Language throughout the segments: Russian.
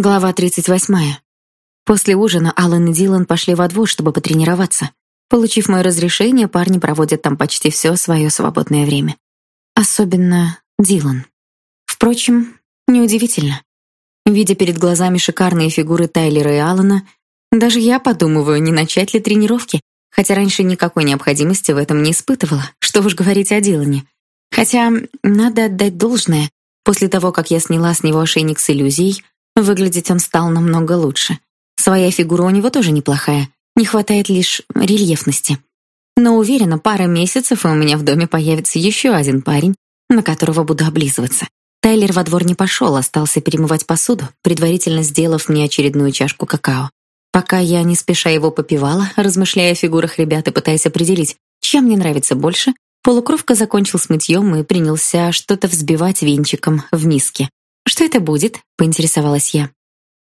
Глава 38. После ужина Алан и Дилан пошли во двор, чтобы потренироваться. Получив мое разрешение, парни проводят там почти все свое свободное время. Особенно Дилан. Впрочем, неудивительно. Видя перед глазами шикарные фигуры Тайлера и Алана, даже я подумываю, не начать ли тренировки, хотя раньше никакой необходимости в этом не испытывала. Что уж говорить о Дилане. Хотя надо отдать должное. После того, как я сняла с него ошейник с иллюзией, Выглядеть он стал намного лучше. Своя фигура у него тоже неплохая, не хватает лишь рельефности. Но уверена, пара месяцев, и у меня в доме появится еще один парень, на которого буду облизываться. Тайлер во двор не пошел, остался перемывать посуду, предварительно сделав мне очередную чашку какао. Пока я не спеша его попивала, размышляя о фигурах ребят и пытаясь определить, чем мне нравится больше, полукровка закончил с мытьем и принялся что-то взбивать венчиком в миске. «Что это будет?» — поинтересовалась я.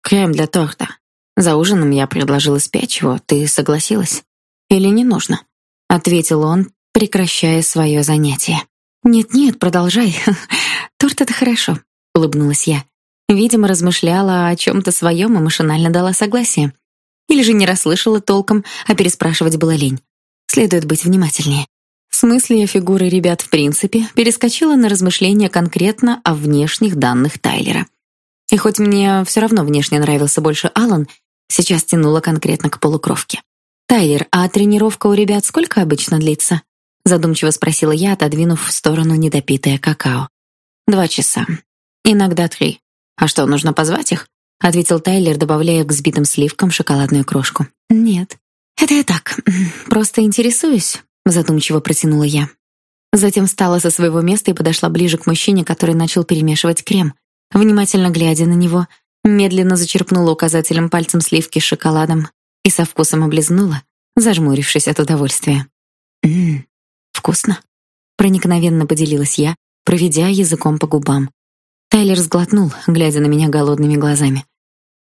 «Крем для торта. За ужином я предложила спечь его. Ты согласилась? Или не нужно?» — ответил он, прекращая свое занятие. «Нет-нет, продолжай. Торт — это хорошо», — улыбнулась я. Видимо, размышляла о чем-то своем и машинально дала согласие. Или же не расслышала толком, а переспрашивать было лень. Следует быть внимательнее. С мысли о фигуре ребят в принципе перескочила на размышления конкретно о внешних данных Тайлера. И хоть мне все равно внешне нравился больше Алан, сейчас тянуло конкретно к полукровке. «Тайлер, а тренировка у ребят сколько обычно длится?» Задумчиво спросила я, отодвинув в сторону недопитое какао. «Два часа. Иногда три. А что, нужно позвать их?» Ответил Тайлер, добавляя к взбитым сливкам шоколадную крошку. «Нет. Это я так, просто интересуюсь задумчиво протянула я. Затем встала со своего места и подошла ближе к мужчине, который начал перемешивать крем. Внимательно глядя на него, медленно зачерпнула указательным пальцем сливки с шоколадом и со вкусом облизнула, зажмурившись от удовольствия. «Ммм, вкусно», — проникновенно поделилась я, проведя языком по губам. Тайлер сглотнул, глядя на меня голодными глазами.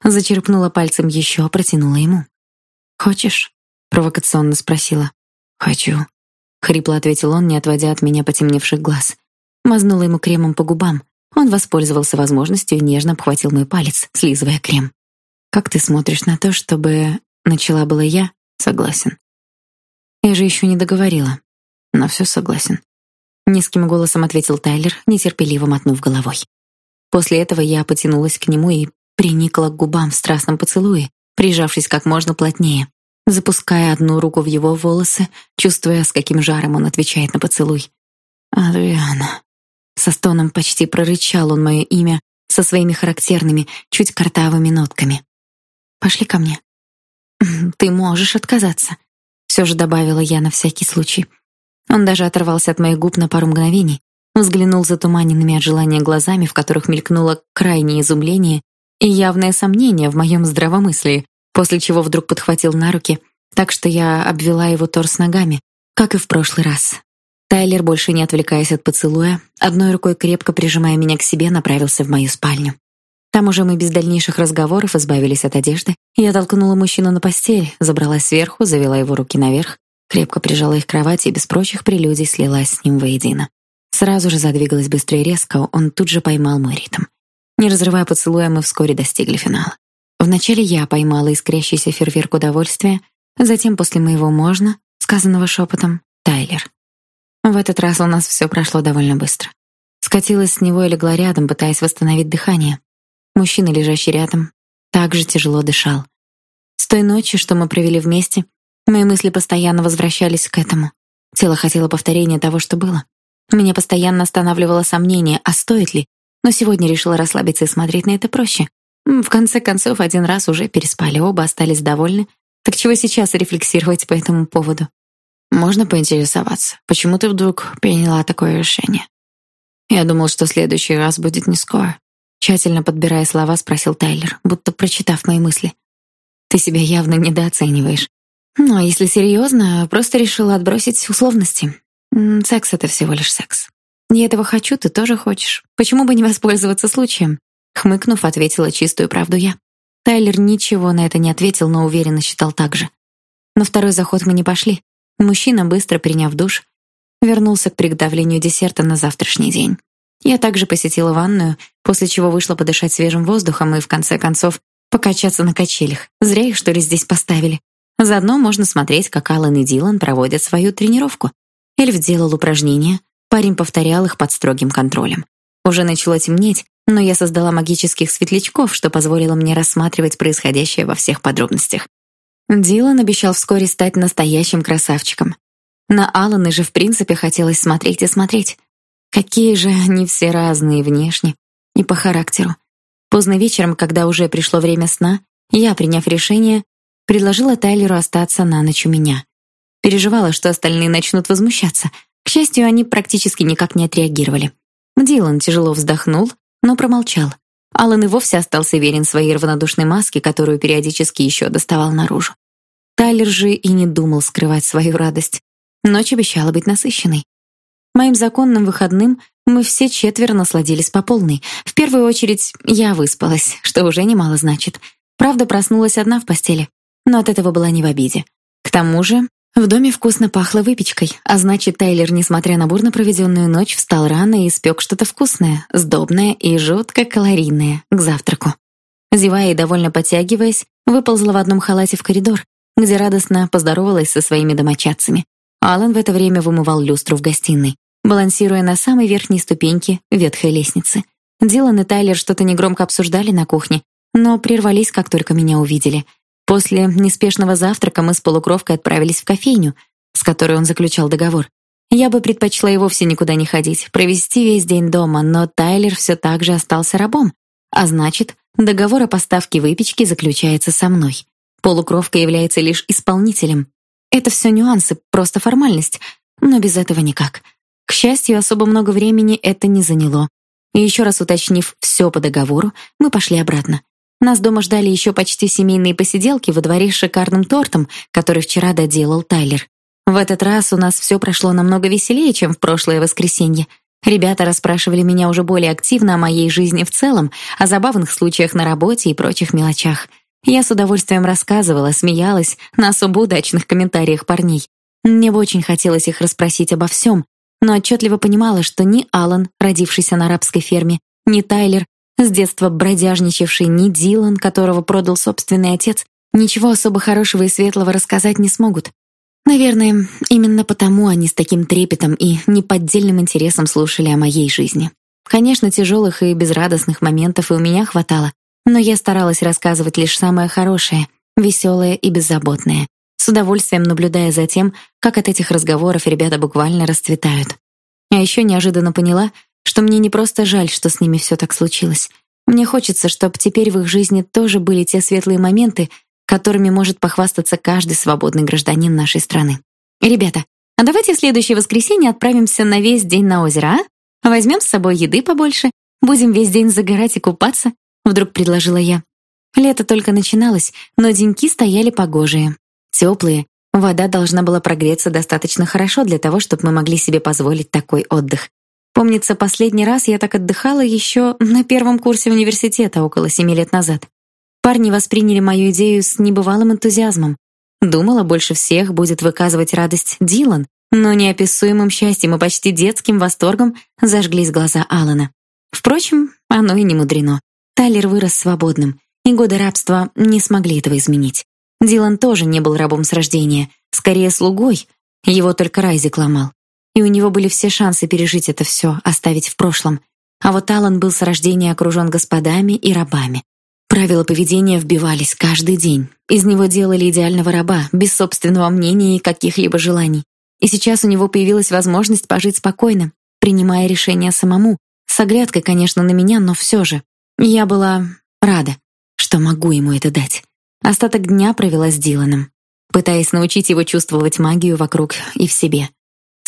Зачерпнула пальцем еще, протянула ему. «Хочешь?» — провокационно спросила. «Хочу», хрипло ответил он, не отводя от меня потемневших глаз. Мазнула ему кремом по губам. Он воспользовался возможностью и нежно обхватил мой палец, слизывая крем. Как ты смотришь на то, чтобы начала была я? Согласен. Я же еще не договорила. На все согласен. Низким голосом ответил Тайлер, нетерпеливо мотнув головой. После этого я потянулась к нему и приникла к губам в страстном поцелуе, прижавшись как можно плотнее запуская одну руку в его волосы, чувствуя, с каким жаром он отвечает на поцелуй. «Адриана». Со стоном почти прорычал он мое имя со своими характерными, чуть картавыми нотками. «Пошли ко мне». «Ты можешь отказаться», — все же добавила я на всякий случай. Он даже оторвался от моих губ на пару мгновений, взглянул затуманенными от желания глазами, в которых мелькнуло крайнее изумление и явное сомнение в моем здравомыслии, после чего вдруг подхватил на руки, так что я обвела его торс ногами, как и в прошлый раз. Тайлер, больше не отвлекаясь от поцелуя, одной рукой крепко прижимая меня к себе, направился в мою спальню. Там уже мы без дальнейших разговоров избавились от одежды. Я толкнула мужчину на постель, забралась сверху, завела его руки наверх, крепко прижала их к кровати и без прочих прелюдий слилась с ним воедино. Сразу же задвигалась быстро и резко, он тут же поймал мой ритм. Не разрывая поцелуя, мы вскоре достигли финала. Вначале я поймала искрящийся фейерверк удовольствия, затем после моего «можно», сказанного шепотом, Тайлер. В этот раз у нас все прошло довольно быстро. Скатилась с него и легла рядом, пытаясь восстановить дыхание. Мужчина, лежащий рядом, также тяжело дышал. С той ночи, что мы провели вместе, мои мысли постоянно возвращались к этому. Тело хотело повторения того, что было. Меня постоянно останавливало сомнение, а стоит ли, но сегодня решила расслабиться и смотреть на это проще. В конце концов, один раз уже переспали, оба остались довольны. Так чего сейчас рефлексировать по этому поводу? Можно поинтересоваться, почему ты вдруг приняла такое решение? Я думал, что следующий раз будет не скоро. Тщательно подбирая слова, спросил Тайлер, будто прочитав мои мысли. Ты себя явно недооцениваешь. Ну, а если серьезно, просто решила отбросить условности. Секс — это всего лишь секс. Я этого хочу, ты тоже хочешь. Почему бы не воспользоваться случаем? Хмыкнув, ответила чистую правду я. Тайлер ничего на это не ответил, но уверенно считал так же. На второй заход мы не пошли. Мужчина, быстро приняв душ, вернулся к приготовлению десерта на завтрашний день. Я также посетила ванную, после чего вышла подышать свежим воздухом и, в конце концов, покачаться на качелях. Зря их, что ли, здесь поставили. Заодно можно смотреть, как Алан и Дилан проводят свою тренировку. Эльф делал упражнения, парень повторял их под строгим контролем. Уже начало темнеть, но я создала магических светлячков, что позволило мне рассматривать происходящее во всех подробностях. Дилан обещал вскоре стать настоящим красавчиком. На Алана же в принципе хотелось смотреть и смотреть. Какие же они все разные внешне и по характеру. Поздно вечером, когда уже пришло время сна, я, приняв решение, предложила Тайлеру остаться на ночь у меня. Переживала, что остальные начнут возмущаться. К счастью, они практически никак не отреагировали. Дилан тяжело вздохнул, но промолчал. Алан и вовсе остался верен своей равнодушной маске, которую периодически еще доставал наружу. Тайлер же и не думал скрывать свою радость. Ночь обещала быть насыщенной. Моим законным выходным мы все четверо насладились по полной. В первую очередь я выспалась, что уже немало значит. Правда, проснулась одна в постели, но от этого была не в обиде. К тому же в доме вкусно пахло выпечкой, а значит, Тайлер, несмотря на бурно проведенную ночь, встал рано и испек что-то вкусное, сдобное и жутко калорийное к завтраку. Зевая и довольно подтягиваясь, выползла в одном халате в коридор, где радостно поздоровалась со своими домочадцами. Алан в это время вымывал люстру в гостиной, балансируя на самой верхней ступеньке ветхой лестницы. Дилан и Тайлер что-то негромко обсуждали на кухне, но прервались, как только меня увидели — После неспешного завтрака мы с полукровкой отправились в кофейню, с которой он заключал договор. Я бы предпочла и вовсе никуда не ходить, провести весь день дома, но Тайлер все так же остался рабом. А значит, договор о поставке выпечки заключается со мной. Полукровка является лишь исполнителем. Это все нюансы, просто формальность, но без этого никак. К счастью, особо много времени это не заняло. И еще раз уточнив все по договору, мы пошли обратно. Нас дома ждали еще почти семейные посиделки во дворе с шикарным тортом, который вчера доделал Тайлер. В этот раз у нас все прошло намного веселее, чем в прошлое воскресенье. Ребята расспрашивали меня уже более активно о моей жизни в целом, о забавных случаях на работе и прочих мелочах. Я с удовольствием рассказывала, смеялась на особо удачных комментариях парней. Мне бы очень хотелось их расспросить обо всем, но отчетливо понимала, что ни Алан, родившийся на арабской ферме, ни Тайлер с детства бродяжничавший ни Дилан, которого продал собственный отец, ничего особо хорошего и светлого рассказать не смогут. Наверное, именно потому они с таким трепетом и неподдельным интересом слушали о моей жизни. Конечно, тяжелых и безрадостных моментов и у меня хватало, но я старалась рассказывать лишь самое хорошее, веселое и беззаботное, с удовольствием наблюдая за тем, как от этих разговоров ребята буквально расцветают. А еще неожиданно поняла, что мне не просто жаль, что с ними все так случилось. Мне хочется, чтобы теперь в их жизни тоже были те светлые моменты, которыми может похвастаться каждый свободный гражданин нашей страны. Ребята, а давайте в следующее воскресенье отправимся на весь день на озеро, а? Возьмем с собой еды побольше, будем весь день загорать и купаться, вдруг предложила я. Лето только начиналось, но деньки стояли погожие, теплые. Вода должна была прогреться достаточно хорошо для того, чтобы мы могли себе позволить такой отдых. Помнится, последний раз я так отдыхала еще на первом курсе университета около семи лет назад. Парни восприняли мою идею с небывалым энтузиазмом. Думала, больше всех будет выказывать радость Дилан, но неописуемым счастьем и почти детским восторгом зажглись глаза Алана. Впрочем, оно и не мудрено. Тайлер вырос свободным, и годы рабства не смогли этого изменить. Дилан тоже не был рабом с рождения, скорее слугой. Его только Райзик ломал и у него были все шансы пережить это все, оставить в прошлом. А вот Алан был с рождения окружен господами и рабами. Правила поведения вбивались каждый день. Из него делали идеального раба, без собственного мнения и каких-либо желаний. И сейчас у него появилась возможность пожить спокойно, принимая решения самому, с оглядкой, конечно, на меня, но все же. Я была рада, что могу ему это дать. Остаток дня провела с Диланом, пытаясь научить его чувствовать магию вокруг и в себе.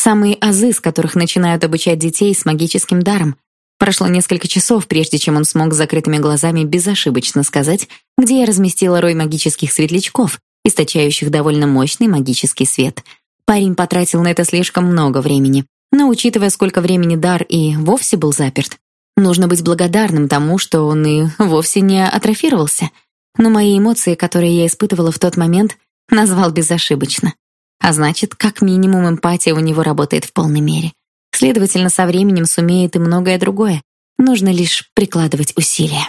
Самые азы, с которых начинают обучать детей с магическим даром. Прошло несколько часов, прежде чем он смог с закрытыми глазами безошибочно сказать, где я разместила рой магических светлячков, источающих довольно мощный магический свет. Парень потратил на это слишком много времени. Но учитывая, сколько времени дар и вовсе был заперт, нужно быть благодарным тому, что он и вовсе не атрофировался. Но мои эмоции, которые я испытывала в тот момент, назвал безошибочно. А значит, как минимум эмпатия у него работает в полной мере. Следовательно, со временем сумеет и многое другое. Нужно лишь прикладывать усилия.